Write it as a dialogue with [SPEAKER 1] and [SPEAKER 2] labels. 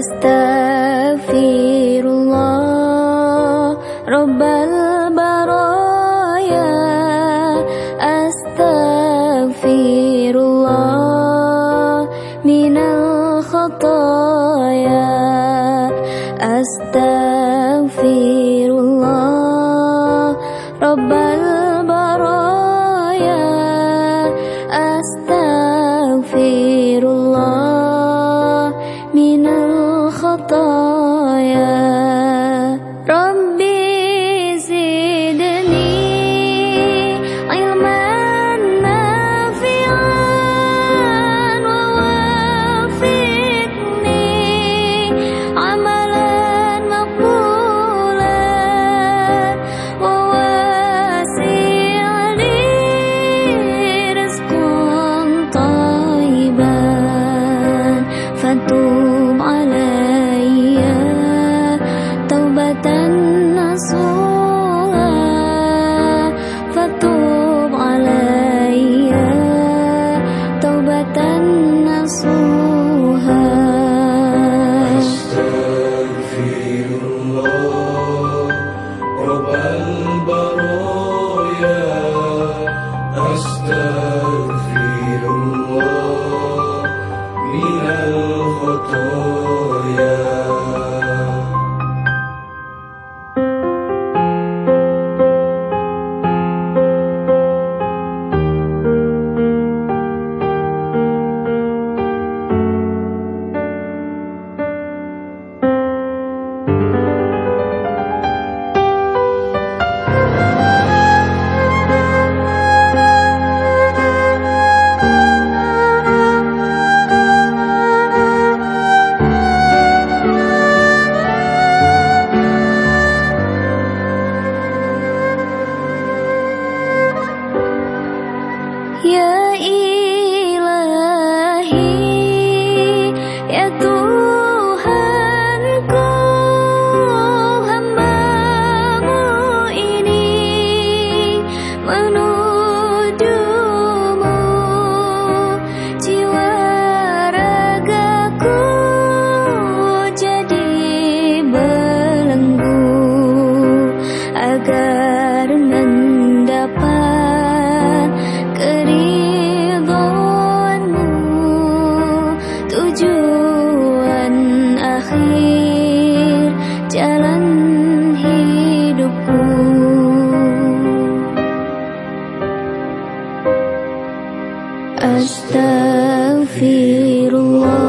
[SPEAKER 1] أستغفر 我 أستغفر الله.